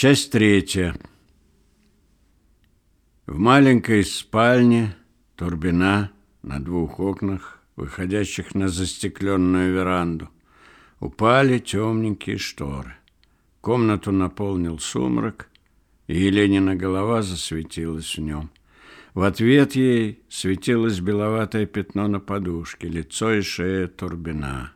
Часть третья. В маленькой спальне турбина на двух окнах, выходящих на застекленную веранду, упали темненькие шторы. Комнату наполнил сумрак, и Еленина голова засветилась в нем. В ответ ей светилось беловатое пятно на подушке, лицо и шея Турбина.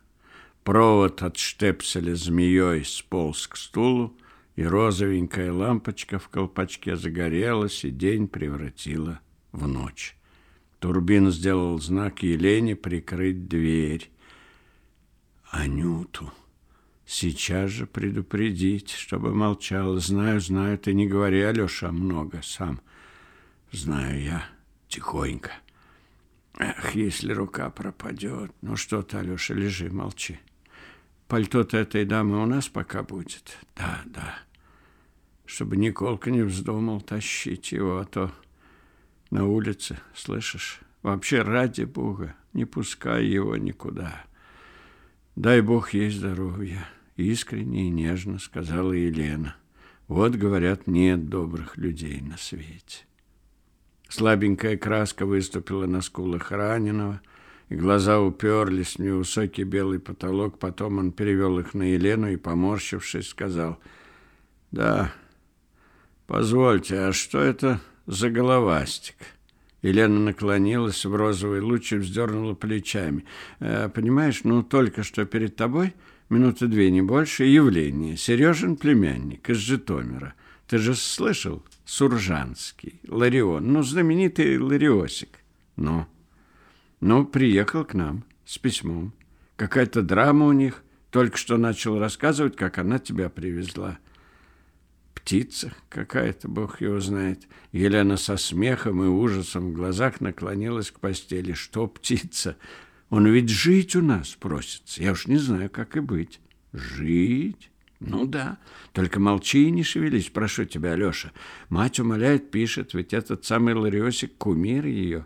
Провод от штепселя змеей сполз к стулу, и розовенькая лампочка в колпачке загорелась, и день превратила в ночь. Турбин сделал знак Елене прикрыть дверь. Анюту сейчас же предупредить, чтобы молчала. Знаю, знаю, ты не говори, Алеша, много сам. Знаю я, тихонько. Эх, если рука пропадет. Ну что ты, Алеша, лежи, молчи. Пальто-то этой дамы у нас пока будет. Да, да. Чтобы Николка не вздумал тащить его, а то на улице, слышишь? Вообще, ради Бога, не пускай его никуда. Дай Бог ей здоровья. Искренне и нежно сказала Елена. Вот, говорят, нет добрых людей на свете. Слабенькая краска выступила на скулах раненого, глаза уперлись в невысокий белый потолок. Потом он перевел их на Елену и, поморщившись, сказал, «Да, позвольте, а что это за головастик?» Елена наклонилась в розовый луч и вздернула плечами. «Э, «Понимаешь, ну, только что перед тобой, минуты две, не больше, явление. Сережин племянник из Житомира. Ты же слышал? Суржанский, Ларион, ну, знаменитый Лариосик. Ну, ну, приехал к нам с письмом. Какая-то драма у них. Только что начал рассказывать, как она тебя привезла птица какая-то, бог его знает. Елена со смехом и ужасом в глазах наклонилась к постели. Что птица? Он ведь жить у нас просится. Я уж не знаю, как и быть. Жить? Ну да. Только молчи и не шевелись, прошу тебя, Алеша. Мать умоляет, пишет, ведь этот самый Лариосик кумир ее.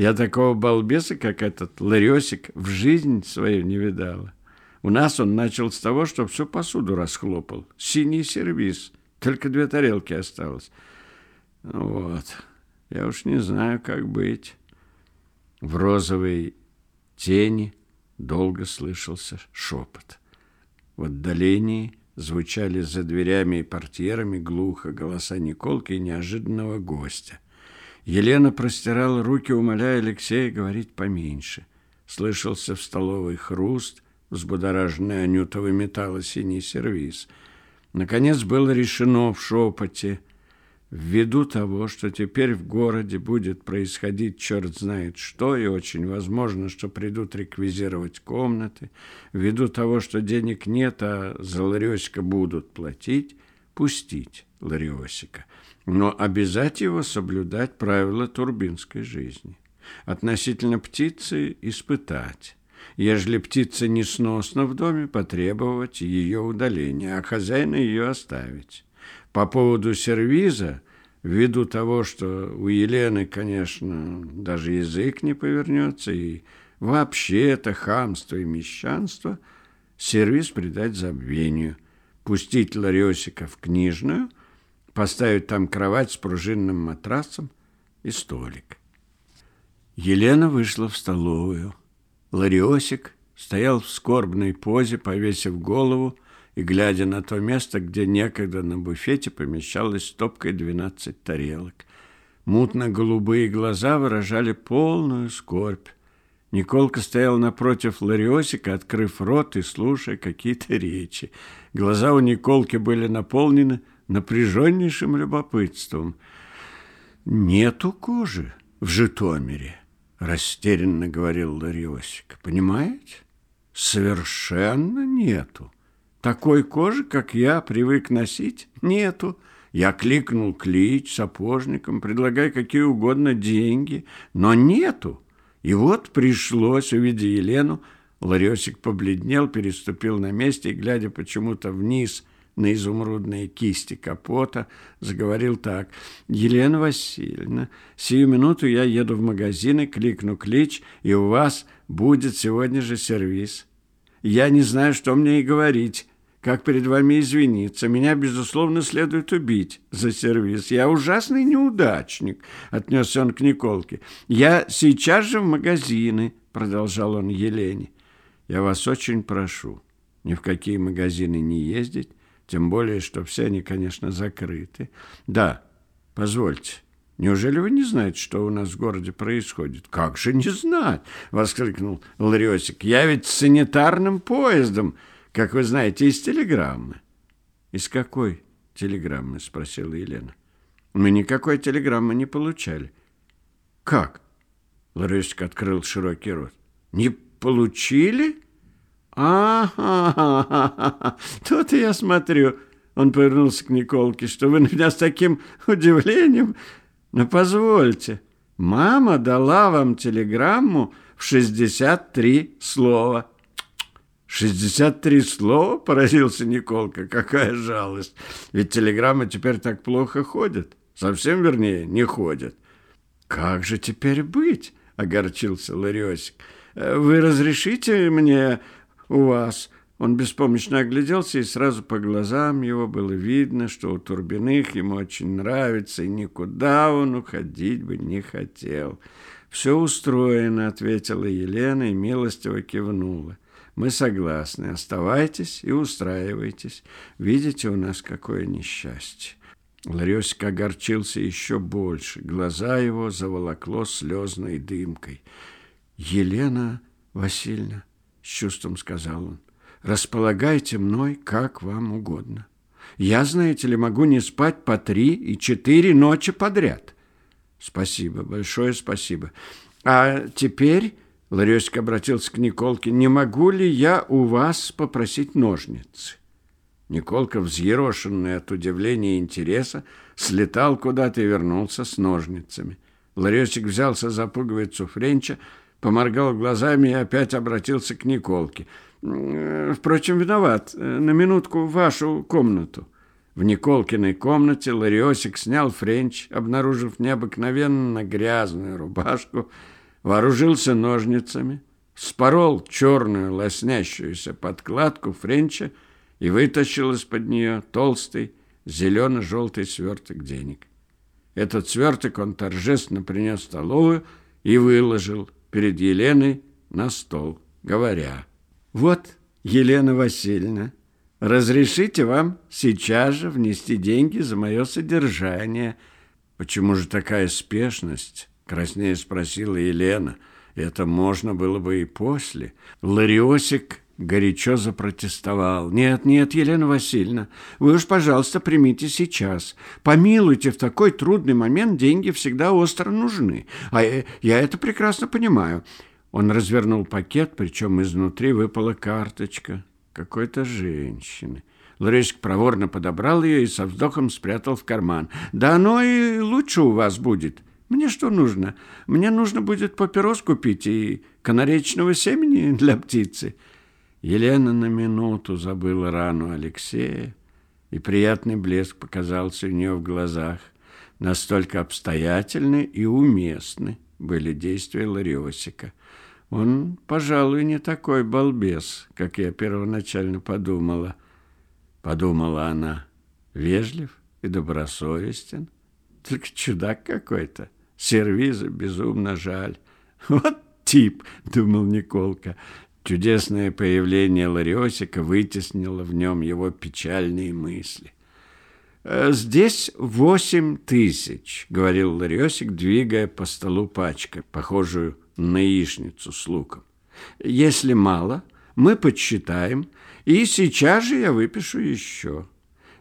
Я такого балбеса, как этот Лариосик, в жизнь свою не видала. У нас он начал с того, что всю посуду расхлопал. Синий сервиз. Только две тарелки осталось. Вот. Я уж не знаю, как быть. В розовой тени долго слышался шепот. В отдалении звучали за дверями и портьерами глухо голоса Николки и неожиданного гостя. Елена простирала руки, умоляя Алексея говорить поменьше. Слышался в столовой хруст, взбудораженный Анюта выметала синий сервиз — Наконец было решено в шепоте, ввиду того, что теперь в городе будет происходить черт знает что, и очень возможно, что придут реквизировать комнаты, ввиду того, что денег нет, а за Лариосика будут платить, пустить Лариосика, но обязать его соблюдать правила турбинской жизни. Относительно птицы испытать ежели птица несносна в доме, потребовать ее удаления, а хозяина ее оставить. По поводу сервиза, ввиду того, что у Елены, конечно, даже язык не повернется, и вообще это хамство и мещанство, сервиз придать забвению, пустить Ларёсика в книжную, поставить там кровать с пружинным матрасом и столик. Елена вышла в столовую. Лариосик стоял в скорбной позе, повесив голову и глядя на то место, где некогда на буфете помещалась стопкой двенадцать тарелок. Мутно-голубые глаза выражали полную скорбь. Николка стоял напротив Лариосика, открыв рот и слушая какие-то речи. Глаза у Николки были наполнены напряженнейшим любопытством. «Нету кожи в Житомире», растерянно говорил Лариосик. Понимаете? Совершенно нету. Такой кожи, как я привык носить, нету. Я кликнул клич сапожникам, предлагай какие угодно деньги, но нету. И вот пришлось, увидя Елену, Ларёсик побледнел, переступил на месте глядя почему-то вниз на изумрудные кисти капота, заговорил так. «Елена Васильевна, сию минуту я еду в магазин и кликну клич, и у вас будет сегодня же сервис. Я не знаю, что мне и говорить. как перед вами извиниться. Меня, безусловно, следует убить за сервис. Я ужасный неудачник, — отнесся он к Николке. Я сейчас же в магазины, — продолжал он Елене. Я вас очень прошу, ни в какие магазины не ездить, тем более, что все они, конечно, закрыты. Да, позвольте. Неужели вы не знаете, что у нас в городе происходит? Как же не знать? воскликнул Лариосик. Я ведь с санитарным поездом как вы знаете, из телеграммы. Из какой телеграммы? спросила Елена. Мы никакой телеграммы не получали. Как? Ларисик открыл широкий рот. Не получили? А-ха-ха-ха! Тут я смотрю. Он повернулся к Николке, что вы на меня с таким удивлением. Но позвольте, мама дала вам телеграмму в 63 слова. «Шестьдесят три слова?» – поразился Николка. «Какая жалость! Ведь телеграммы теперь так плохо ходят. Совсем, вернее, не ходят». «Как же теперь быть?» – огорчился Лариосик. «Вы разрешите мне у вас?» Он беспомощно огляделся, и сразу по глазам его было видно, что у Турбиных ему очень нравится, и никуда он уходить бы не хотел. «Все устроено», — ответила Елена и милостиво кивнула. Мы согласны. Оставайтесь и устраивайтесь. Видите, у нас какое несчастье. Ларёсик огорчился еще больше. Глаза его заволокло слезной дымкой. «Елена Васильевна», — с чувством сказал он, — «располагайте мной, как вам угодно. Я, знаете ли, могу не спать по три и четыре ночи подряд». «Спасибо, большое спасибо. А теперь Ларёсик обратился к Николке. «Не могу ли я у вас попросить ножницы?» Николка, взъерошенный от удивления и интереса, слетал куда-то и вернулся с ножницами. Ларёсик взялся за пуговицу Френча, поморгал глазами и опять обратился к Николке. «Впрочем, виноват. На минутку в вашу комнату». В Николкиной комнате Лариосик снял Френч, обнаружив необыкновенно грязную рубашку, вооружился ножницами, спорол черную лоснящуюся подкладку Френча и вытащил из-под нее толстый зелено-желтый сверток денег. Этот сверток он торжественно принес в столовую и выложил перед Еленой на стол, говоря, «Вот, Елена Васильевна, разрешите вам сейчас же внести деньги за мое содержание». «Почему же такая спешность?» Краснее спросила Елена. Это можно было бы и после. Лариосик горячо запротестовал. «Нет, нет, Елена Васильевна, вы уж, пожалуйста, примите сейчас. Помилуйте, в такой трудный момент деньги всегда остро нужны. А я это прекрасно понимаю». Он развернул пакет, причем изнутри выпала карточка какой-то женщины. Ларисик проворно подобрал ее и со вздохом спрятал в карман. «Да оно и лучше у вас будет». Мне что нужно? Мне нужно будет папирос купить и канаречного семени для птицы. Елена на минуту забыла рану Алексея, и приятный блеск показался у нее в глазах. Настолько обстоятельны и уместны были действия Лариосика. Он, пожалуй, не такой балбес, как я первоначально подумала. Подумала она, вежлив и добросовестен, только чудак какой-то. Сервиза безумно жаль. Вот тип, думал Николка. Чудесное появление Лариосика вытеснило в нем его печальные мысли. «Э, «Здесь восемь тысяч», — говорил Лариосик, двигая по столу пачкой, похожую на яичницу с луком. «Если мало, мы подсчитаем, и сейчас же я выпишу еще».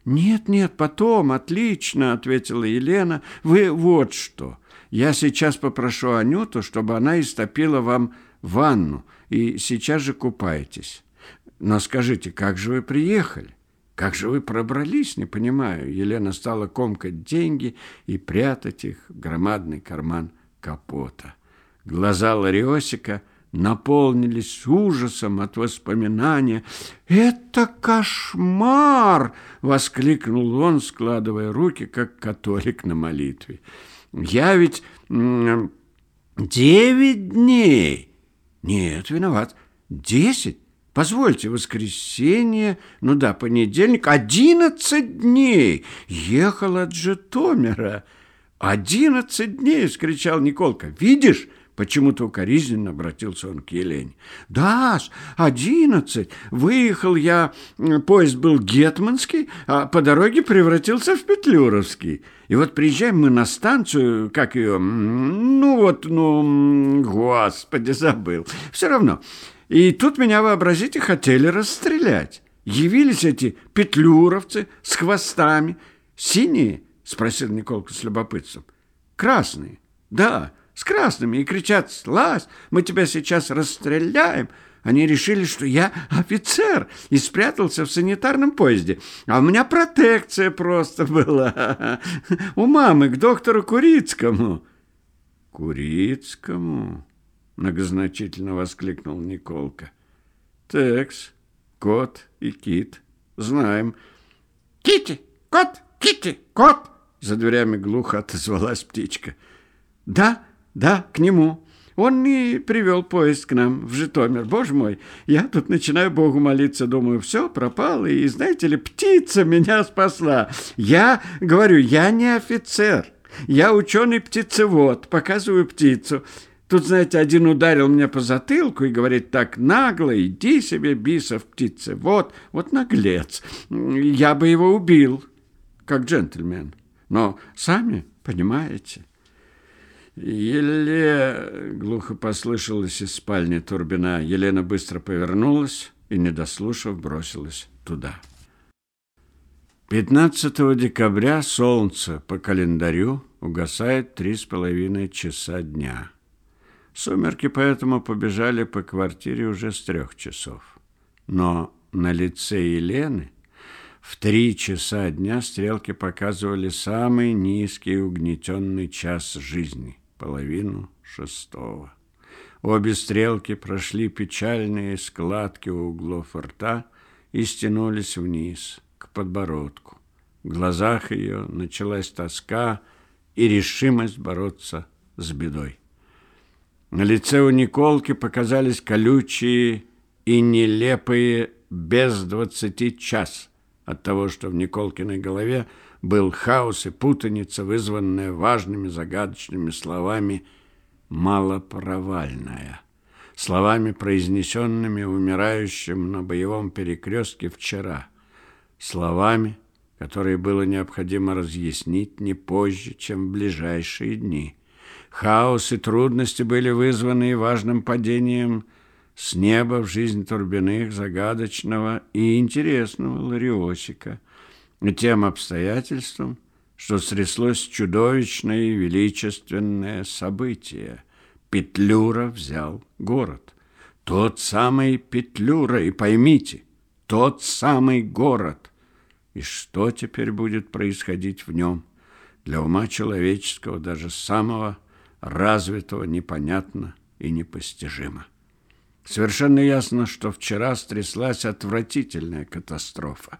«Нет, нет, потом, отлично», — ответила Елена. «Вы вот что. Я сейчас попрошу Анюту, чтобы она истопила вам ванну, и сейчас же купайтесь. Но скажите, как же вы приехали? Как же вы пробрались, не понимаю. Елена стала комкать деньги и прятать их в громадный карман капота. Глаза Лариосика наполнились ужасом от воспоминания. «Это кошмар!» — воскликнул он, складывая руки, как католик на молитве. Я ведь девять дней. Нет, виноват. Десять. Позвольте, воскресенье, ну да, понедельник, одиннадцать дней ехал от Житомира. «Одиннадцать дней!» — вскричал Николка. «Видишь?» Почему-то укоризненно обратился он к Елене. «Да, одиннадцать. Выехал я, поезд был гетманский, а по дороге превратился в петлюровский. И вот приезжаем мы на станцию, как ее, ну вот, ну, господи, забыл. Все равно. И тут меня, вообразите, хотели расстрелять. Явились эти петлюровцы с хвостами. Синие?» — спросил Николка с любопытством. «Красные, да» с красными и кричат «Слазь, мы тебя сейчас расстреляем!» Они решили, что я офицер и спрятался в санитарном поезде. А у меня протекция просто была. У мамы к доктору Курицкому. Курицкому? Многозначительно воскликнул Николка. Текс, кот и кит. Знаем. Кити, кот, кити, кот. За дверями глухо отозвалась птичка. Да, да, к нему. Он и привел поезд к нам в Житомир. Боже мой, я тут начинаю Богу молиться, думаю, все, пропало. И, знаете ли, птица меня спасла. Я говорю, я не офицер. Я ученый-птицевод, показываю птицу. Тут, знаете, один ударил меня по затылку и говорит так нагло, иди себе, бисов птицы. Вот, вот наглец. Я бы его убил, как джентльмен. Но сами понимаете. Еле глухо послышалось из спальни Турбина. Елена быстро повернулась и, не дослушав, бросилась туда. 15 декабря солнце по календарю угасает три с половиной часа дня. Сумерки поэтому побежали по квартире уже с трех часов. Но на лице Елены в три часа дня стрелки показывали самый низкий угнетенный час жизни половину шестого. Обе стрелки прошли печальные складки у углов рта и стянулись вниз, к подбородку. В глазах ее началась тоска и решимость бороться с бедой. На лице у Николки показались колючие и нелепые без двадцати час от того, что в Николкиной голове был хаос и путаница, вызванная важными загадочными словами «малопровальная», словами, произнесенными умирающим на боевом перекрестке вчера, словами, которые было необходимо разъяснить не позже, чем в ближайшие дни. Хаос и трудности были вызваны важным падением с неба в жизнь Турбиных загадочного и интересного Лариосика – тем обстоятельством, что стряслось чудовищное и величественное событие. Петлюра взял город. Тот самый Петлюра, и поймите, тот самый город. И что теперь будет происходить в нем? Для ума человеческого, даже самого развитого, непонятно и непостижимо. Совершенно ясно, что вчера стряслась отвратительная катастрофа.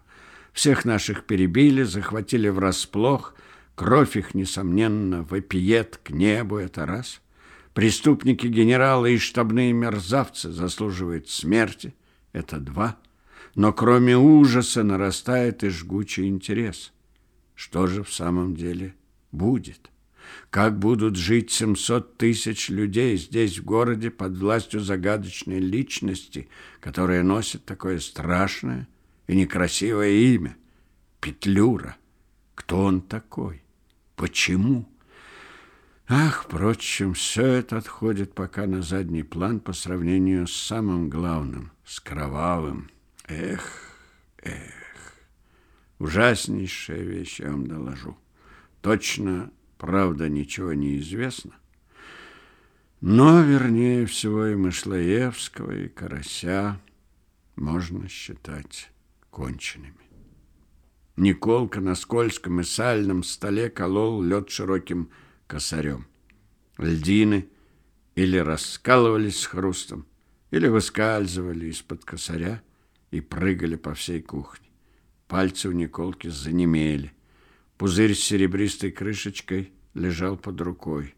Всех наших перебили, захватили врасплох. Кровь их, несомненно, вопиет к небу, это раз. Преступники, генералы и штабные мерзавцы заслуживают смерти, это два. Но кроме ужаса нарастает и жгучий интерес. Что же в самом деле будет? Как будут жить 700 тысяч людей здесь, в городе, под властью загадочной личности, которая носит такое страшное, и некрасивое имя – Петлюра. Кто он такой? Почему? Ах, впрочем, все это отходит пока на задний план по сравнению с самым главным, с кровавым. Эх, эх, ужаснейшая вещь, я вам доложу. Точно, правда, ничего не известно. Но, вернее всего, и Мышлоевского, и Карася можно считать конченными. Николка на скользком и сальном столе колол лед широким косарем. Льдины или раскалывались с хрустом, или выскальзывали из-под косаря и прыгали по всей кухне. Пальцы у Николки занемели. Пузырь с серебристой крышечкой лежал под рукой.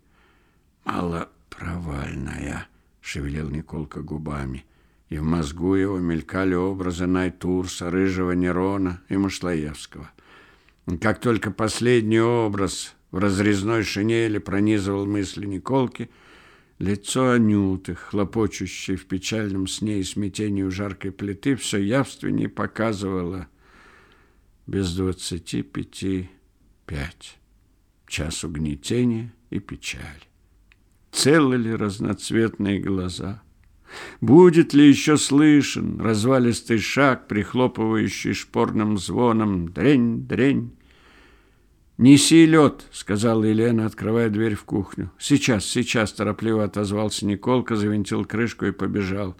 «Малопровальная», — шевелил Николка губами. И в мозгу его мелькали образы Найтурса, Рыжего Нерона и Машлаевского. Как только последний образ в разрезной шинели пронизывал мысли Николки, лицо Анюты, хлопочущей в печальном сне и смятении у жаркой плиты, все явственнее показывало без двадцати пяти пять. Час угнетения и печали. Целы ли разноцветные глаза? Будет ли еще слышен развалистый шаг, прихлопывающий шпорным звоном «дрень, дрень»? «Неси лед», — сказала Елена, открывая дверь в кухню. «Сейчас, сейчас», — торопливо отозвался Николка, завинтил крышку и побежал.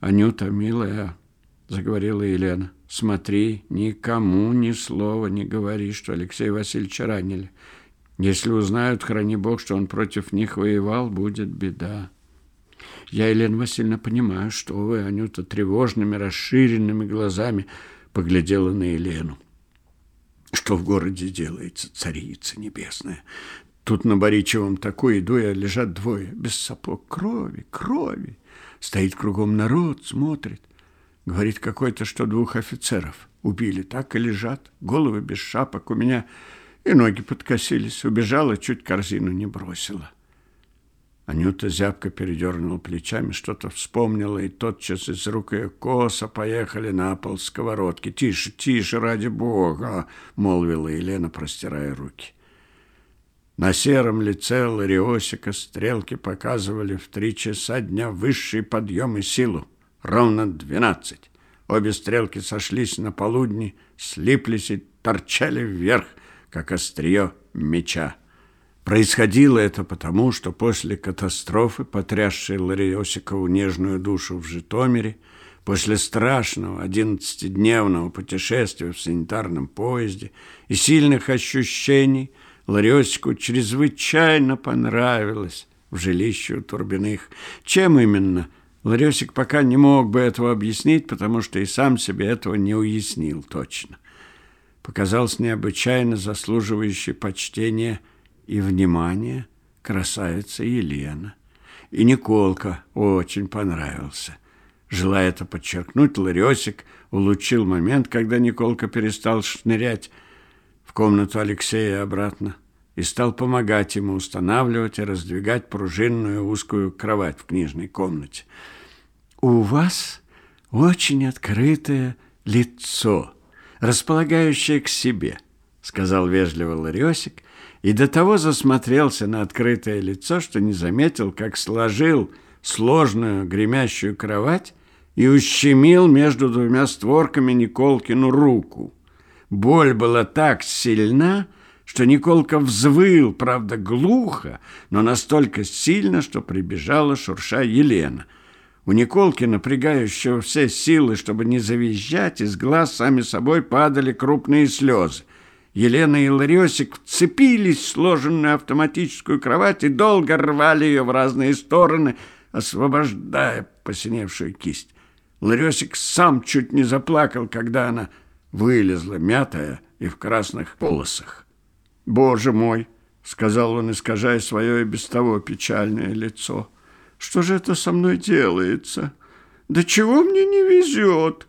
«Анюта, милая», — заговорила Елена, — «смотри, никому ни слова не говори, что Алексея Васильевича ранили. Если узнают, храни Бог, что он против них воевал, будет беда». «Я, Елена Васильевна, понимаю, что вы, Анюта, тревожными, расширенными глазами поглядела на Елену. Что в городе делается, царица небесная? Тут на Боричевом такой иду, я лежат двое, без сапог, крови, крови. Стоит кругом народ, смотрит. Говорит какой-то, что двух офицеров убили, так и лежат, головы без шапок. У меня и ноги подкосились, убежала, чуть корзину не бросила. Анюта зябко передернула плечами, что-то вспомнила, и тотчас из рук ее косо поехали на пол сковородки. «Тише, тише, ради бога!» — молвила Елена, простирая руки. На сером лице Лариосика стрелки показывали в три часа дня высший подъем и силу. Ровно двенадцать. Обе стрелки сошлись на полудни, слиплись и торчали вверх, как острие меча. Происходило это потому, что после катастрофы, потрясшей Лариосикову нежную душу в Житомире, после страшного одиннадцатидневного путешествия в санитарном поезде и сильных ощущений, Лариосику чрезвычайно понравилось в жилище у Турбиных. Чем именно? Ларисик пока не мог бы этого объяснить, потому что и сам себе этого не уяснил точно. Показался необычайно заслуживающий почтения – и внимание красавица Елена. И Николка очень понравился. Желая это подчеркнуть, Ларёсик улучил момент, когда Николка перестал шнырять в комнату Алексея обратно и стал помогать ему устанавливать и раздвигать пружинную узкую кровать в книжной комнате. «У вас очень открытое лицо, располагающее к себе», — сказал вежливо Ларёсик, и до того засмотрелся на открытое лицо, что не заметил, как сложил сложную гремящую кровать и ущемил между двумя створками Николкину руку. Боль была так сильна, что Николка взвыл, правда, глухо, но настолько сильно, что прибежала шурша Елена. У Николки, напрягающего все силы, чтобы не завизжать, из глаз сами собой падали крупные слезы. Елена и Ларёсик вцепились в сложенную автоматическую кровать и долго рвали ее в разные стороны, освобождая посиневшую кисть. Ларёсик сам чуть не заплакал, когда она вылезла, мятая и в красных полосах. «Боже мой!» — сказал он, искажая свое и без того печальное лицо. «Что же это со мной делается? Да чего мне не везет?»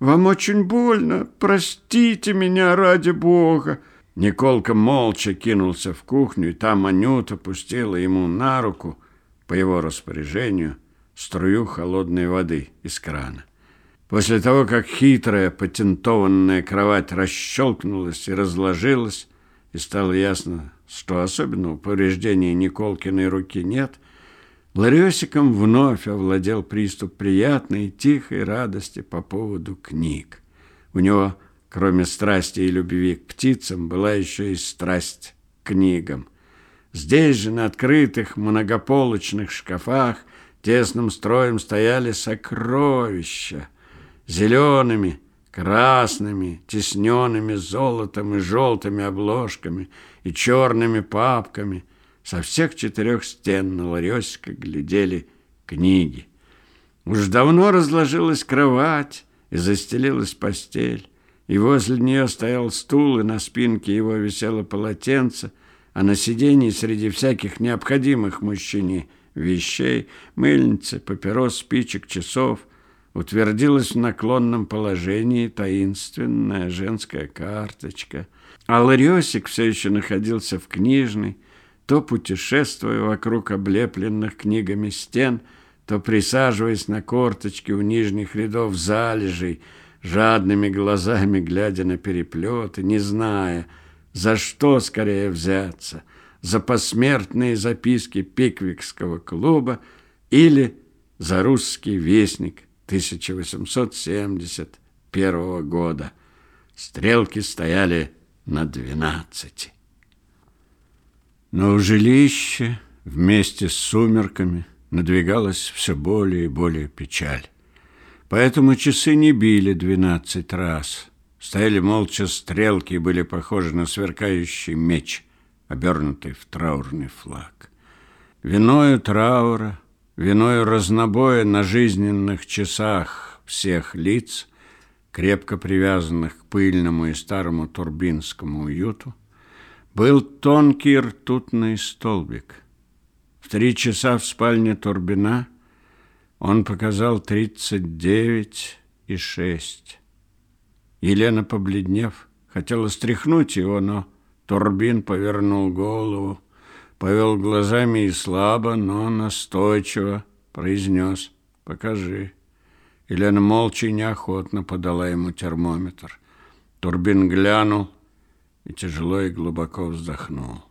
Вам очень больно. Простите меня ради Бога. Николка молча кинулся в кухню, и там Анюта пустила ему на руку, по его распоряжению, струю холодной воды из крана. После того, как хитрая патентованная кровать расщелкнулась и разложилась, и стало ясно, что особенного повреждения Николкиной руки нет – Ларёсиком вновь овладел приступ приятной тихой радости по поводу книг. У него, кроме страсти и любви к птицам, была еще и страсть к книгам. Здесь же, на открытых многополочных шкафах, тесным строем стояли сокровища. Зелеными, красными, тесненными золотом и желтыми обложками и черными папками – со всех четырех стен на ларёсика глядели книги. Уж давно разложилась кровать и застелилась постель, и возле нее стоял стул, и на спинке его висело полотенце, а на сиденье среди всяких необходимых мужчине вещей, мыльницы, папирос, спичек, часов, утвердилась в наклонном положении таинственная женская карточка, а Лариосик все еще находился в книжной, то путешествуя вокруг облепленных книгами стен, то присаживаясь на корточки у нижних рядов залежей, жадными глазами глядя на переплеты, не зная, за что скорее взяться, за посмертные записки Пиквикского клуба или за русский вестник 1871 года. Стрелки стояли на двенадцати. Но у жилища вместе с сумерками надвигалась все более и более печаль. Поэтому часы не били двенадцать раз. Стояли молча стрелки и были похожи на сверкающий меч, обернутый в траурный флаг. Виною траура, виною разнобоя на жизненных часах всех лиц, крепко привязанных к пыльному и старому турбинскому уюту, был тонкий ртутный столбик. В три часа в спальне Турбина он показал тридцать девять и шесть. Елена, побледнев, хотела стряхнуть его, но Турбин повернул голову, повел глазами и слабо, но настойчиво произнес «Покажи». Елена молча и неохотно подала ему термометр. Турбин глянул, и тяжело и глубоко вздохнул.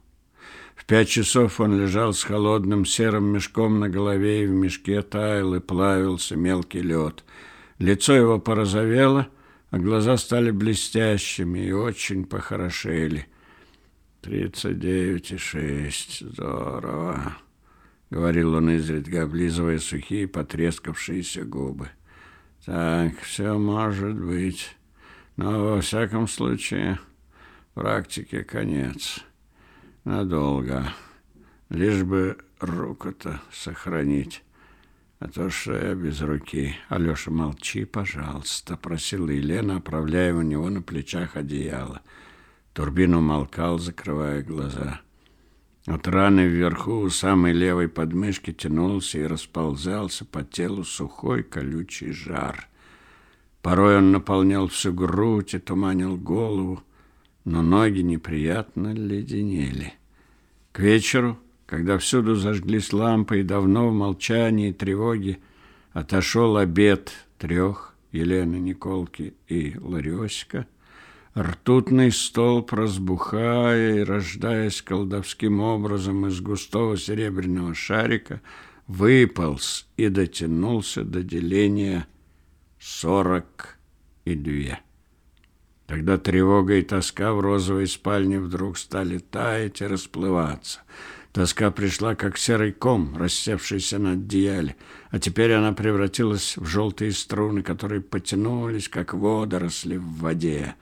В пять часов он лежал с холодным серым мешком на голове, и в мешке таял и плавился мелкий лед. Лицо его порозовело, а глаза стали блестящими и очень похорошели. «Тридцать девять и шесть. Здорово!» — говорил он изредка, облизывая сухие потрескавшиеся губы. «Так, все может быть, но во всяком случае...» Практике конец. Надолго. Лишь бы руку-то сохранить. А то что я без руки. Алеша, молчи, пожалуйста, просила Елена, оправляя у него на плечах одеяло. Турбин умолкал, закрывая глаза. От раны вверху у самой левой подмышки тянулся и расползался по телу сухой колючий жар. Порой он наполнял всю грудь и туманил голову но ноги неприятно леденели. К вечеру, когда всюду зажглись лампы и давно в молчании и тревоге отошел обед трех Елены Николки и Ларёсика, ртутный столб, разбухая и рождаясь колдовским образом из густого серебряного шарика, выполз и дотянулся до деления сорок и две. Тогда тревога и тоска в розовой спальне вдруг стали таять и расплываться. Тоска пришла, как серый ком, рассевшийся на одеяле, а теперь она превратилась в желтые струны, которые потянулись, как водоросли в воде.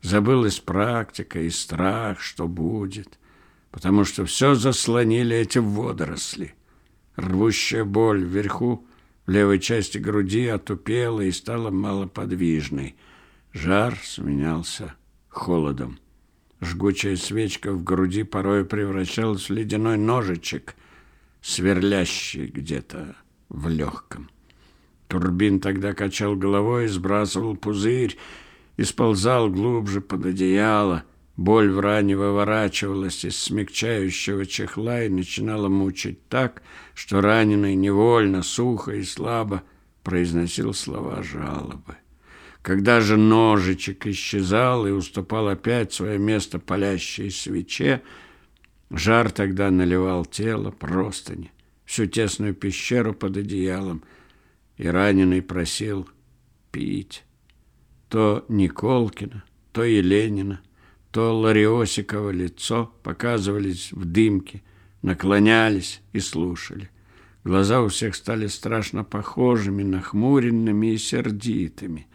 Забылась практика и страх, что будет, потому что все заслонили эти водоросли. Рвущая боль вверху, в левой части груди отупела и стала малоподвижной – Жар сменялся холодом. Жгучая свечка в груди порой превращалась в ледяной ножичек, сверлящий где-то в легком. Турбин тогда качал головой, сбрасывал пузырь и сползал глубже под одеяло. Боль в ране выворачивалась из смягчающего чехла и начинала мучить так, что раненый невольно, сухо и слабо произносил слова жалобы. Когда же ножичек исчезал и уступал опять свое место палящей свече, жар тогда наливал тело, простыни, всю тесную пещеру под одеялом, и раненый просил пить. То Николкина, то Еленина, то Лариосикова лицо показывались в дымке, наклонялись и слушали. Глаза у всех стали страшно похожими, нахмуренными и сердитыми.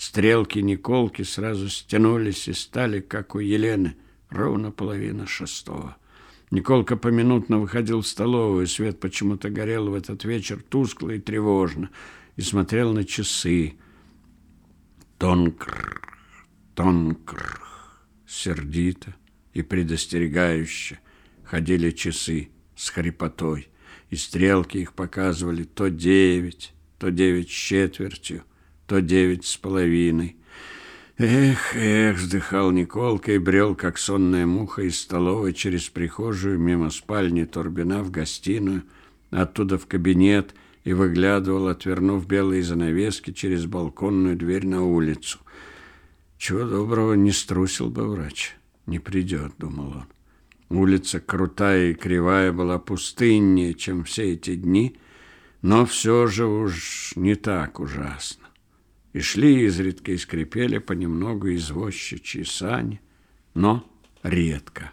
Стрелки Николки сразу стянулись и стали, как у Елены, ровно половина шестого. Николка поминутно выходил в столовую, свет почему-то горел в этот вечер тускло и тревожно, и смотрел на часы. Тонкр, тонкр, сердито и предостерегающе ходили часы с хрипотой, и стрелки их показывали то девять, то девять с четвертью, то девять с половиной. Эх, эх, вздыхал Николка и брел, как сонная муха, из столовой через прихожую, мимо спальни Турбина в гостиную, оттуда в кабинет и выглядывал, отвернув белые занавески через балконную дверь на улицу. Чего доброго не струсил бы врач. Не придет, думал он. Улица крутая и кривая была пустыннее, чем все эти дни, но все же уж не так ужасно. И шли изредка и скрипели понемногу извозчичьи сани, но редко.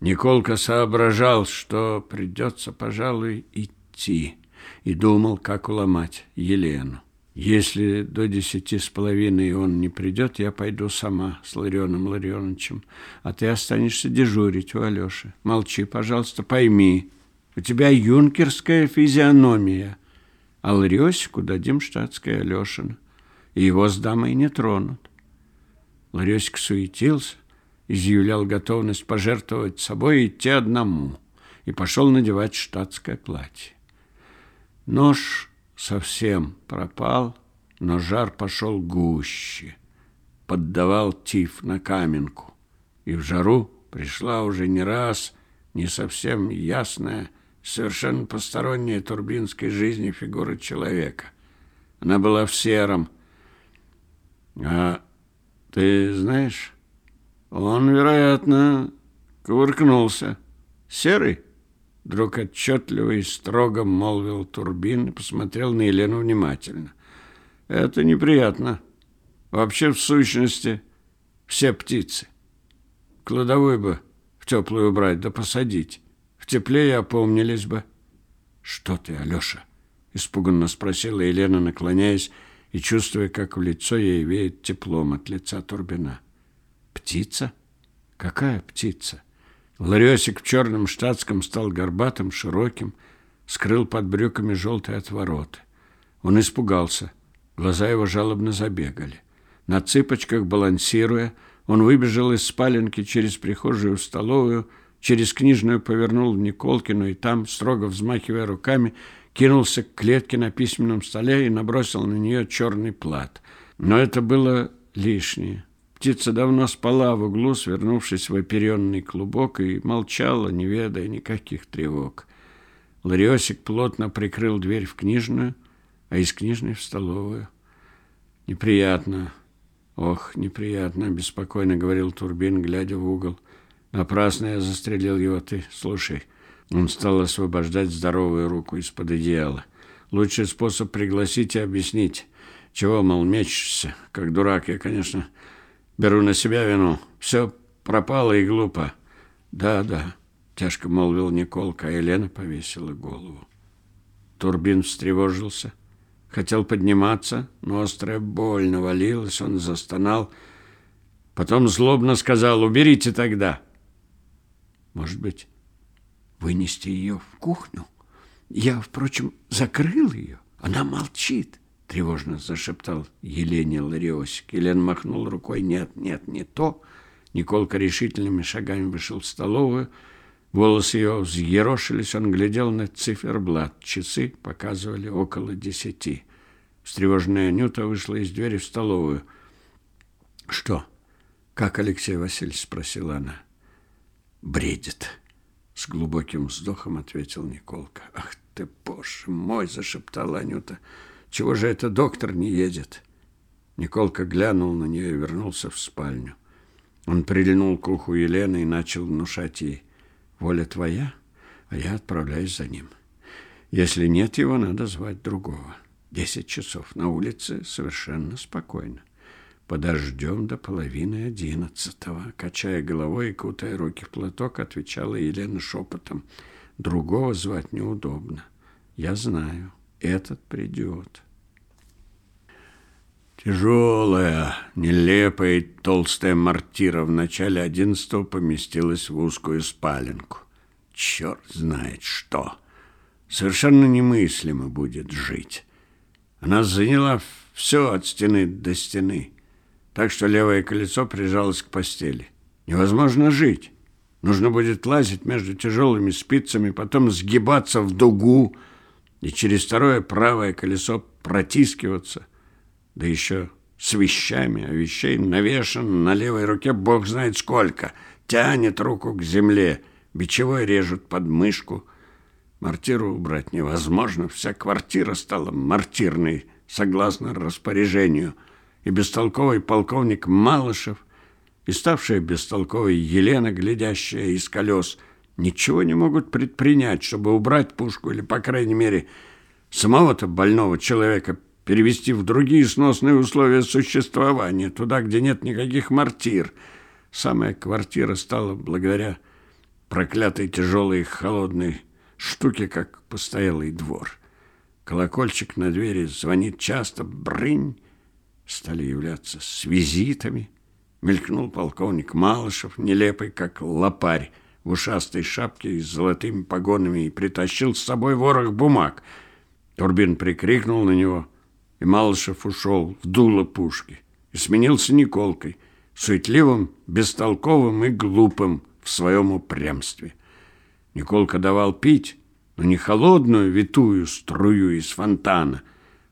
Николка соображал, что придется, пожалуй, идти, и думал, как уломать Елену. Если до десяти с половиной он не придет, я пойду сама с Ларионом Ларионовичем, а ты останешься дежурить у Алеши. Молчи, пожалуйста, пойми, у тебя юнкерская физиономия, а Ларёсику дадим штатское Алешина, и его с дамой не тронут. Ларёсик суетился, изъявлял готовность пожертвовать собой и идти одному, и пошел надевать штатское платье. Нож совсем пропал, но жар пошел гуще, поддавал тиф на каменку, и в жару пришла уже не раз не совсем ясная, совершенно посторонняя турбинской жизни фигура человека. Она была в сером. А ты знаешь, он, вероятно, кувыркнулся. Серый? Вдруг отчетливо и строго молвил Турбин и посмотрел на Елену внимательно. Это неприятно. Вообще, в сущности, все птицы. Кладовой бы в теплую убрать, да посадить. В тепле и опомнились бы. Что ты, Алеша? Испуганно спросила Елена, наклоняясь и чувствуя, как в лицо ей веет теплом от лица Турбина. Птица? Какая птица? Ларёсик в черном штатском стал горбатым, широким, скрыл под брюками желтые отвороты. Он испугался. Глаза его жалобно забегали. На цыпочках, балансируя, он выбежал из спаленки через прихожую в столовую, через книжную повернул в Николкину и там, строго взмахивая руками, кинулся к клетке на письменном столе и набросил на нее черный плат. Но это было лишнее. Птица давно спала в углу, свернувшись в оперенный клубок, и молчала, не ведая никаких тревог. Лариосик плотно прикрыл дверь в книжную, а из книжной в столовую. Неприятно. Ох, неприятно, беспокойно говорил Турбин, глядя в угол. Напрасно я застрелил его, ты слушай. Он стал освобождать здоровую руку из-под одеяла. Лучший способ пригласить и объяснить. Чего, мол, мечешься, как дурак. Я, конечно, Беру на себя вину. Все пропало и глупо. Да, да, тяжко молвил Николка, а Елена повесила голову. Турбин встревожился. Хотел подниматься, но острая боль навалилась, он застонал. Потом злобно сказал, уберите тогда. Может быть, вынести ее в кухню? Я, впрочем, закрыл ее. Она молчит тревожно зашептал Елене Лариосик. Елена махнул рукой. Нет, нет, не то. Николка решительными шагами вышел в столовую. Волосы его взъерошились, он глядел на циферблат. Часы показывали около десяти. Встревоженная Анюта вышла из двери в столовую. «Что? Как Алексей Васильевич?» – спросила она. «Бредит», – с глубоким вздохом ответил Николка. «Ах ты, боже мой!» – зашептала Анюта. Чего же это доктор не едет? Николка глянул на нее и вернулся в спальню. Он прильнул к уху Елены и начал внушать ей. «Воля твоя, а я отправляюсь за ним. Если нет его, надо звать другого. Десять часов на улице совершенно спокойно. Подождем до половины одиннадцатого». Качая головой и кутая руки в платок, отвечала Елена шепотом. «Другого звать неудобно. Я знаю» этот придет. Тяжелая, нелепая и толстая мортира в начале одиннадцатого поместилась в узкую спаленку. Черт знает что. Совершенно немыслимо будет жить. Она заняла все от стены до стены, так что левое колесо прижалось к постели. Невозможно жить. Нужно будет лазить между тяжелыми спицами, потом сгибаться в дугу, и через второе правое колесо протискиваться, да еще с вещами, а вещей навешан на левой руке бог знает сколько, тянет руку к земле, бичевой режут под мышку. Мартиру убрать невозможно, вся квартира стала мартирной, согласно распоряжению, и бестолковый полковник Малышев, и ставшая бестолковой Елена, глядящая из колес – ничего не могут предпринять, чтобы убрать пушку или, по крайней мере, самого-то больного человека перевести в другие сносные условия существования, туда, где нет никаких мортир. Самая квартира стала, благодаря проклятой тяжелой холодной штуке, как постоялый двор. Колокольчик на двери звонит часто, брынь, стали являться с визитами. Мелькнул полковник Малышев, нелепый, как лопарь, в ушастой шапке и с золотыми погонами и притащил с собой ворох бумаг. Турбин прикрикнул на него, и Малышев ушел в дуло пушки и сменился Николкой, суетливым, бестолковым и глупым в своем упрямстве. Николка давал пить, но не холодную витую струю из фонтана,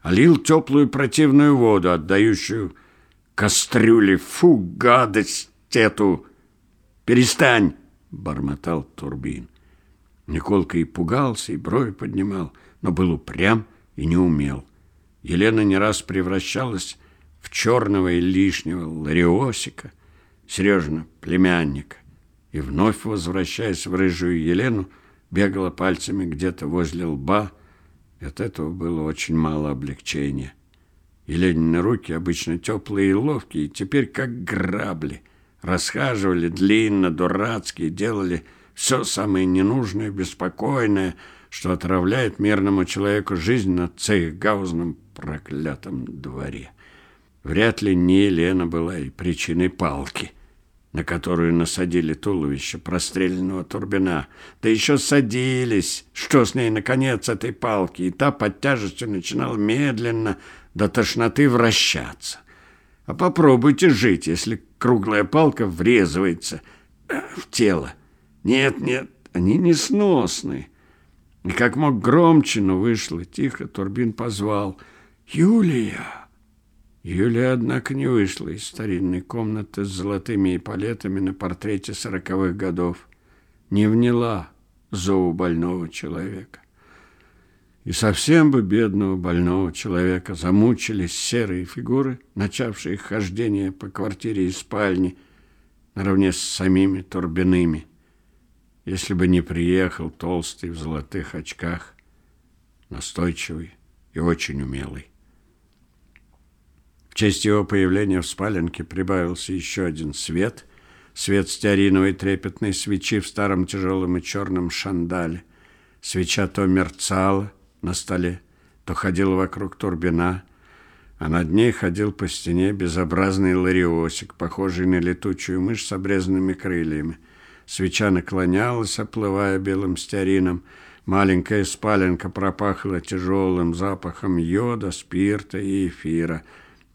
а лил теплую противную воду, отдающую кастрюле. Фу, гадость эту! Перестань! — бормотал Турбин. Николка и пугался, и брови поднимал, но был упрям и не умел. Елена не раз превращалась в черного и лишнего Лариосика, Сережина племянника, и вновь, возвращаясь в рыжую Елену, бегала пальцами где-то возле лба, и от этого было очень мало облегчения. Еленины руки, обычно теплые и ловкие, теперь как грабли — расхаживали длинно, дурацкие, делали все самое ненужное, беспокойное, что отравляет мирному человеку жизнь на цейхгаузном проклятом дворе. Вряд ли не Елена была и причиной палки, на которую насадили туловище простреленного Турбина. Да еще садились, что с ней, наконец, этой палки, и та под тяжестью начинала медленно до тошноты вращаться. А попробуйте жить, если круглая палка врезывается э, в тело. Нет, нет, они несносны. И как мог громче, но вышло тихо, Турбин позвал «Юлия!». Юлия, однако, не вышла из старинной комнаты с золотыми эполетами на портрете сороковых годов. Не вняла зову больного человека. И совсем бы бедного больного человека замучились серые фигуры, начавшие хождение по квартире и спальне, наравне с самими Турбиными, если бы не приехал толстый в золотых очках, настойчивый и очень умелый. В честь его появления в спаленке прибавился еще один свет, свет стеариновой трепетной свечи в старом тяжелом и черном шандале. Свеча то мерцала, на столе, то ходил вокруг турбина, а над ней ходил по стене безобразный лариосик, похожий на летучую мышь с обрезанными крыльями. Свеча наклонялась, оплывая белым стеарином. Маленькая спаленка пропахла тяжелым запахом йода, спирта и эфира.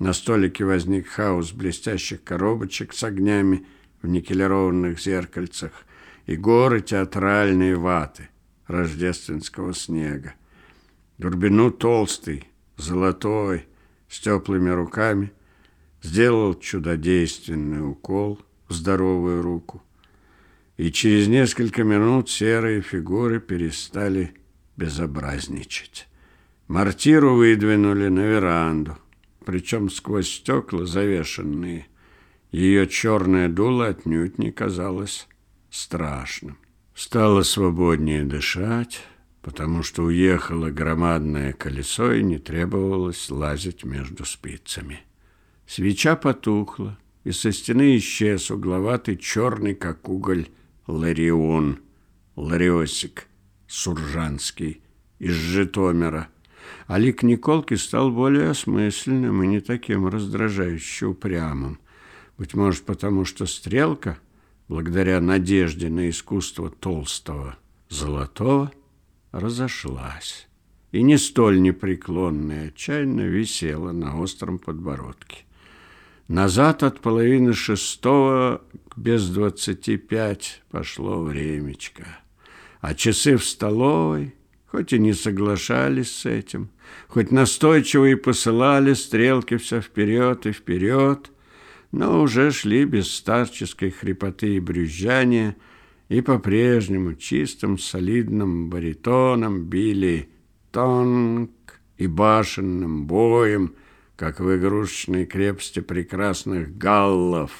На столике возник хаос блестящих коробочек с огнями в никелированных зеркальцах и горы театральной ваты рождественского снега. Горбину толстый, золотой, с теплыми руками, сделал чудодейственный укол в здоровую руку. И через несколько минут серые фигуры перестали безобразничать. Мартиру выдвинули на веранду, причем сквозь стекла завешенные. Ее черное дуло отнюдь не казалось страшным. Стало свободнее дышать, потому что уехало громадное колесо и не требовалось лазить между спицами. Свеча потухла, и со стены исчез угловатый черный, как уголь, Ларион, Лариосик, Суржанский, из Житомира. А лик Николки стал более осмысленным и не таким раздражающе упрямым. Быть может, потому что стрелка, благодаря надежде на искусство толстого, золотого, разошлась и не столь непреклонная, отчаянно висела на остром подбородке. Назад от половины шестого без двадцати пять пошло времечко, а часы в столовой хоть и не соглашались с этим, хоть настойчиво и посылали стрелки все вперед и вперед, но уже шли без старческой хрипоты и брюзжания и по-прежнему чистым солидным баритоном били тонк и башенным боем, как в игрушечной крепости прекрасных галлов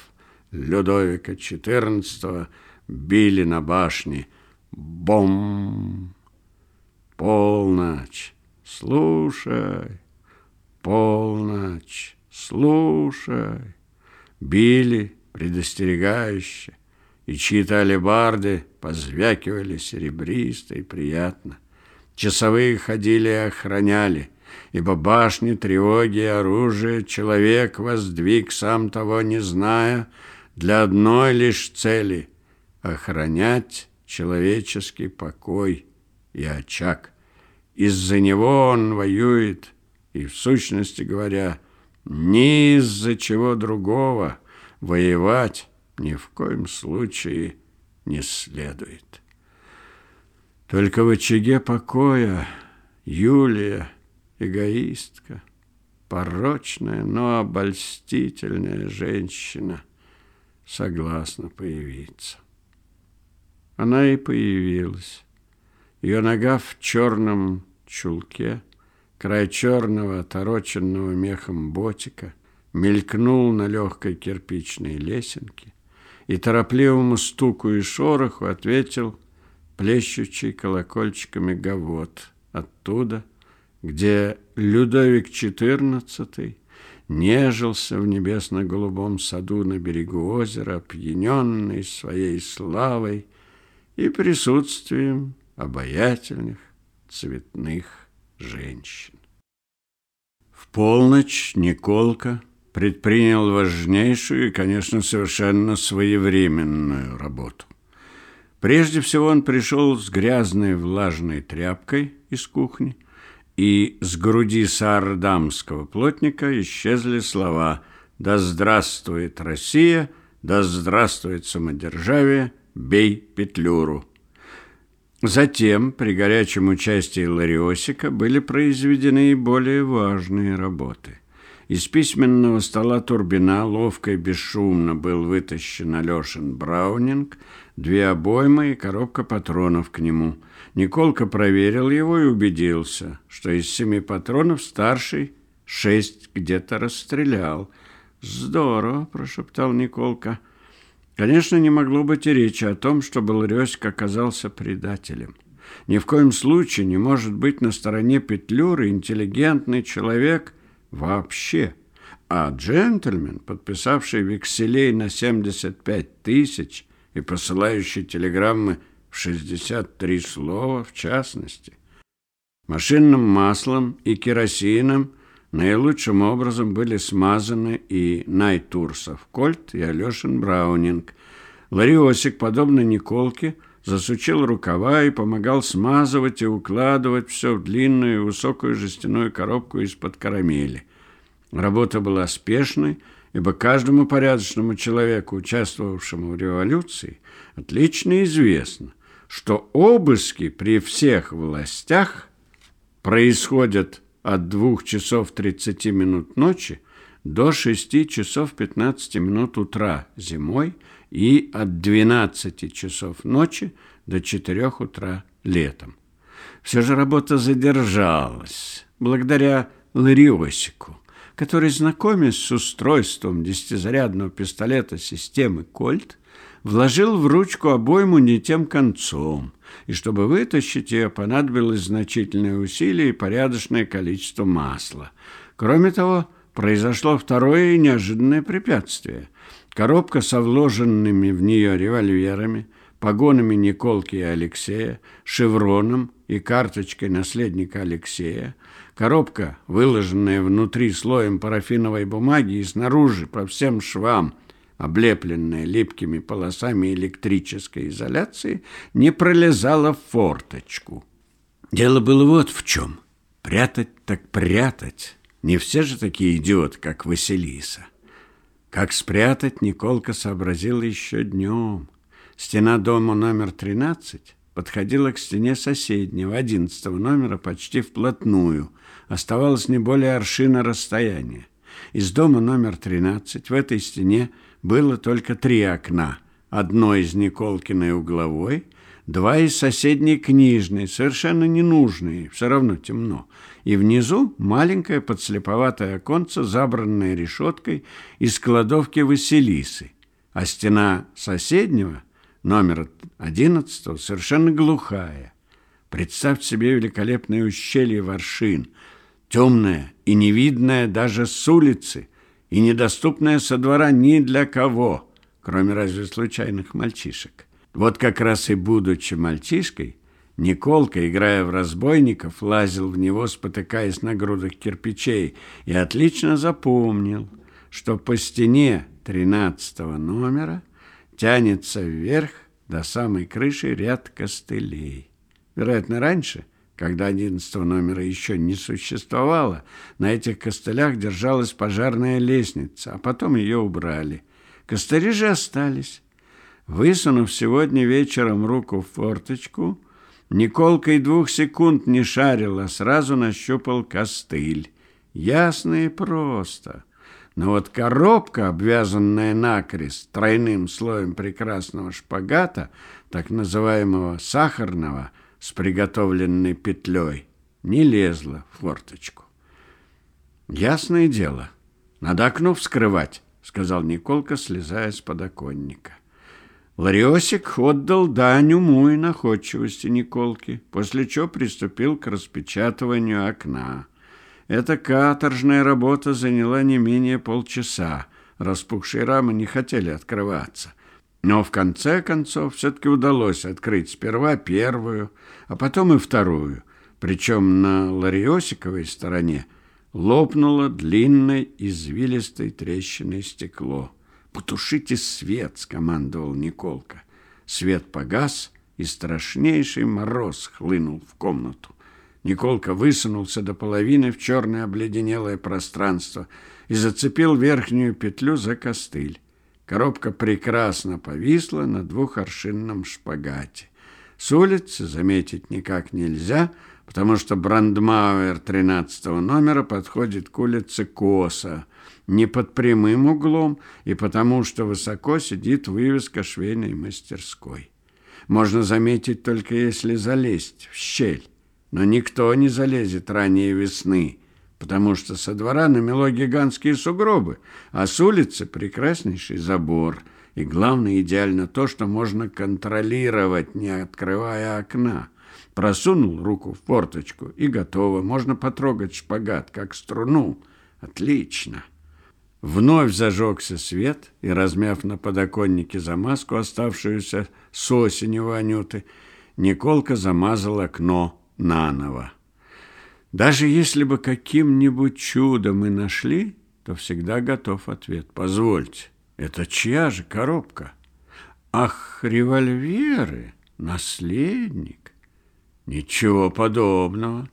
Людовика XIV били на башне бом. Полночь, слушай, полночь, слушай. Били предостерегающе, и чьи-то алебарды позвякивали серебристо и приятно. Часовые ходили и охраняли, ибо башни, тревоги и оружие человек воздвиг, сам того не зная, для одной лишь цели — охранять человеческий покой и очаг. Из-за него он воюет, и, в сущности говоря, ни из-за чего другого воевать ни в коем случае не следует. Только в очаге покоя Юлия, эгоистка, порочная, но обольстительная женщина, согласна появиться. Она и появилась. Ее нога в черном чулке, край черного, отороченного мехом ботика, мелькнул на легкой кирпичной лесенке и торопливому стуку и шороху ответил плещущий колокольчиками гавот оттуда, где Людовик XIV нежился в небесно-голубом саду на берегу озера, опьяненный своей славой и присутствием обаятельных цветных женщин. В полночь Николка предпринял важнейшую и, конечно, совершенно своевременную работу. Прежде всего он пришел с грязной влажной тряпкой из кухни, и с груди саардамского плотника исчезли слова «Да здравствует Россия! Да здравствует самодержавие! Бей петлюру!» Затем, при горячем участии Лариосика, были произведены и более важные работы. Из письменного стола Турбина ловко и бесшумно был вытащен Алешин Браунинг, две обоймы и коробка патронов к нему. Николка проверил его и убедился, что из семи патронов старший шесть где-то расстрелял. «Здорово!» – прошептал Николка. Конечно, не могло быть и речи о том, что Белрёськ оказался предателем. Ни в коем случае не может быть на стороне Петлюры интеллигентный человек – вообще. А джентльмен, подписавший векселей на 75 тысяч и посылающий телеграммы в 63 слова в частности, машинным маслом и керосином наилучшим образом были смазаны и Найтурсов Кольт и Алешин Браунинг. Лариосик, подобно Николке, засучил рукава и помогал смазывать и укладывать все в длинную высокую жестяную коробку из-под карамели. Работа была спешной, ибо каждому порядочному человеку, участвовавшему в революции, отлично известно, что обыски при всех властях происходят от двух часов 30 минут ночи до 6 часов 15 минут утра зимой и от 12 часов ночи до 4 утра летом. Все же работа задержалась благодаря Лариосику, который, знакомясь с устройством десятизарядного пистолета системы «Кольт», вложил в ручку обойму не тем концом, и чтобы вытащить ее, понадобилось значительное усилие и порядочное количество масла. Кроме того, произошло второе неожиданное препятствие. Коробка со вложенными в нее револьверами, погонами Николки и Алексея, шевроном и карточкой наследника Алексея, коробка, выложенная внутри слоем парафиновой бумаги и снаружи по всем швам, облепленная липкими полосами электрической изоляции, не пролезала в форточку. Дело было вот в чем. Прятать так прятать. Не все же такие идиоты, как Василиса. Как спрятать, Николка сообразил еще днем. Стена дома номер 13 подходила к стене соседнего, одиннадцатого номера, почти вплотную. Оставалось не более аршина расстояния. Из дома номер 13 в этой стене было только три окна. Одно из Николкиной угловой, два из соседней книжной, совершенно ненужные, все равно темно. И внизу маленькое подслеповатое оконце, забранное решеткой из кладовки Василисы. А стена соседнего, номер 11, совершенно глухая. Представьте себе великолепное ущелье воршин, темное и невидное даже с улицы, и недоступное со двора ни для кого, кроме разве случайных мальчишек. Вот как раз и будучи мальчишкой, Николка, играя в разбойников, лазил в него, спотыкаясь на грудах кирпичей, и отлично запомнил, что по стене тринадцатого номера тянется вверх до самой крыши ряд костылей. Вероятно, раньше, когда одиннадцатого номера еще не существовало, на этих костылях держалась пожарная лестница, а потом ее убрали. Костыли же остались. Высунув сегодня вечером руку в форточку, Николка и двух секунд не шарил, а сразу нащупал костыль. Ясно и просто. Но вот коробка, обвязанная накрест тройным слоем прекрасного шпагата, так называемого сахарного, с приготовленной петлей, не лезла в форточку. «Ясное дело, надо окно вскрывать», — сказал Николка, слезая с подоконника. Лариосик отдал дань уму и находчивости Николки, после чего приступил к распечатыванию окна. Эта каторжная работа заняла не менее полчаса. Распухшие рамы не хотели открываться. Но в конце концов все-таки удалось открыть сперва первую, а потом и вторую. Причем на Лариосиковой стороне лопнуло длинной извилистой трещиной стекло. «Потушите свет!» — скомандовал Николка. Свет погас, и страшнейший мороз хлынул в комнату. Николка высунулся до половины в черное обледенелое пространство и зацепил верхнюю петлю за костыль. Коробка прекрасно повисла на двухоршинном шпагате. С улицы заметить никак нельзя, потому что брандмауэр тринадцатого номера подходит к улице косо, не под прямым углом и потому, что высоко сидит вывеска швейной мастерской. Можно заметить только если залезть в щель, но никто не залезет ранее весны, потому что со двора намело гигантские сугробы, а с улицы прекраснейший забор. И главное, идеально то, что можно контролировать, не открывая окна. Просунул руку в форточку и готово. Можно потрогать шпагат, как струну. Отлично. Вновь зажегся свет, и, размяв на подоконнике замазку, оставшуюся с осени у Анюты, Николка замазал окно наново. Даже если бы каким-нибудь чудом мы нашли, то всегда готов ответ. Позвольте, это чья же коробка? Ах, револьверы, наследник. Ничего подобного.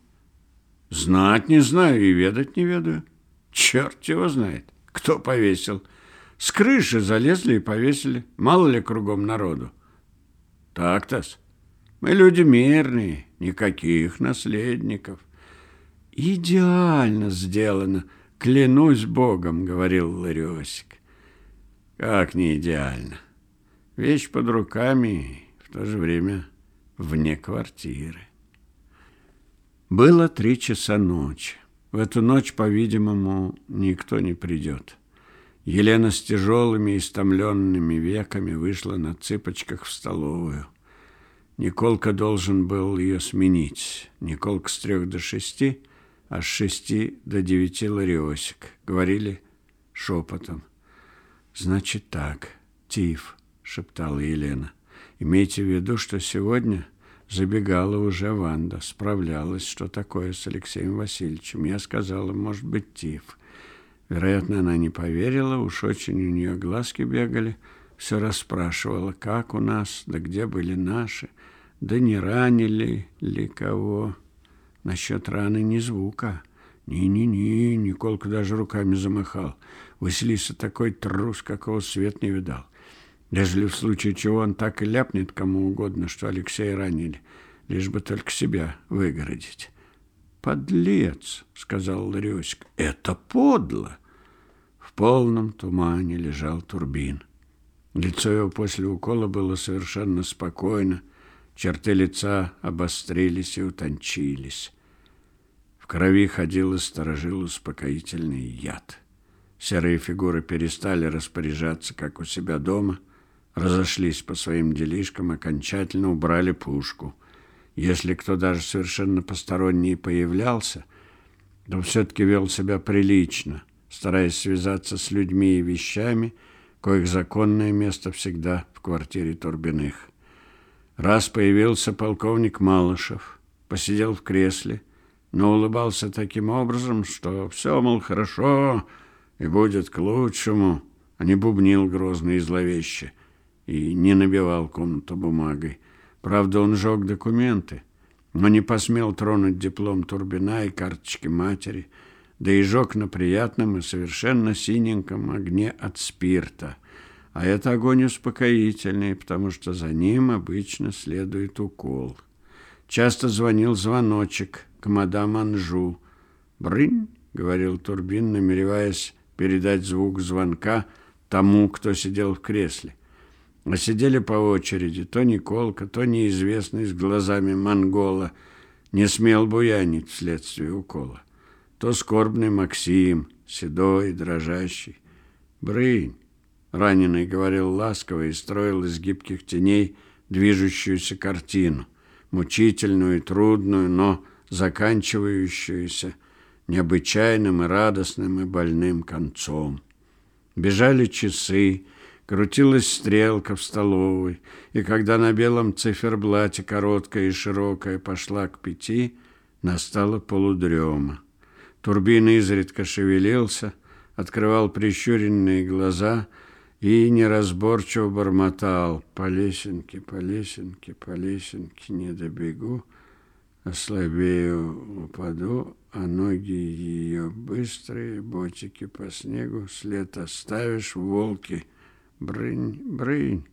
Знать не знаю и ведать не ведаю. Черт его знает. Кто повесил? С крыши залезли и повесили. Мало ли кругом народу. Так-то-с. Мы люди мирные, никаких наследников. Идеально сделано, клянусь Богом, говорил Лариосик. Как не идеально. Вещь под руками, в то же время вне квартиры. Было три часа ночи. В эту ночь, по-видимому, никто не придет. Елена с тяжелыми истомленными веками вышла на цыпочках в столовую. Николка должен был ее сменить. Николка с трех до шести, а с шести до девяти лариосик. Говорили шепотом. «Значит так, Тиф», — шептала Елена. «Имейте в виду, что сегодня Забегала уже Ванда, справлялась, что такое с Алексеем Васильевичем. Я сказала, может быть, тиф. Вероятно, она не поверила, уж очень у нее глазки бегали. Все расспрашивала, как у нас, да где были наши, да не ранили ли кого. Насчет раны ни звука. Ни-ни-ни, Николка даже руками замахал. Василиса такой трус, какого свет не видал. Ежели в случае чего он так и ляпнет кому угодно, что Алексея ранили, лишь бы только себя выгородить. «Подлец!» — сказал Ларёська. «Это подло!» В полном тумане лежал Турбин. Лицо его после укола было совершенно спокойно, черты лица обострились и утончились. В крови ходил и сторожил успокоительный яд. Серые фигуры перестали распоряжаться, как у себя дома, разошлись по своим делишкам, окончательно убрали пушку. Если кто даже совершенно посторонний появлялся, то все-таки вел себя прилично, стараясь связаться с людьми и вещами, коих законное место всегда в квартире Турбиных. Раз появился полковник Малышев, посидел в кресле, но улыбался таким образом, что все, мол, хорошо и будет к лучшему, а не бубнил грозно и зловеще и не набивал комнату бумагой. Правда, он жег документы, но не посмел тронуть диплом Турбина и карточки матери, да и жег на приятном и совершенно синеньком огне от спирта. А это огонь успокоительный, потому что за ним обычно следует укол. Часто звонил звоночек к мадам Анжу. «Брынь!» — говорил Турбин, намереваясь передать звук звонка тому, кто сидел в кресле. А сидели по очереди то Николка, то неизвестный с глазами монгола, не смел буянить вследствие укола, то скорбный Максим, седой, дрожащий. «Брынь!» — раненый говорил ласково и строил из гибких теней движущуюся картину, мучительную и трудную, но заканчивающуюся необычайным и радостным и больным концом. Бежали часы, Крутилась стрелка в столовой, и когда на белом циферблате короткая и широкая пошла к пяти, настала полудрема. Турбин изредка шевелился, открывал прищуренные глаза и неразборчиво бормотал «По лесенке, по лесенке, по лесенке не добегу, ослабею, упаду, а ноги ее быстрые, ботики по снегу, след оставишь, волки» Брынь, брынь.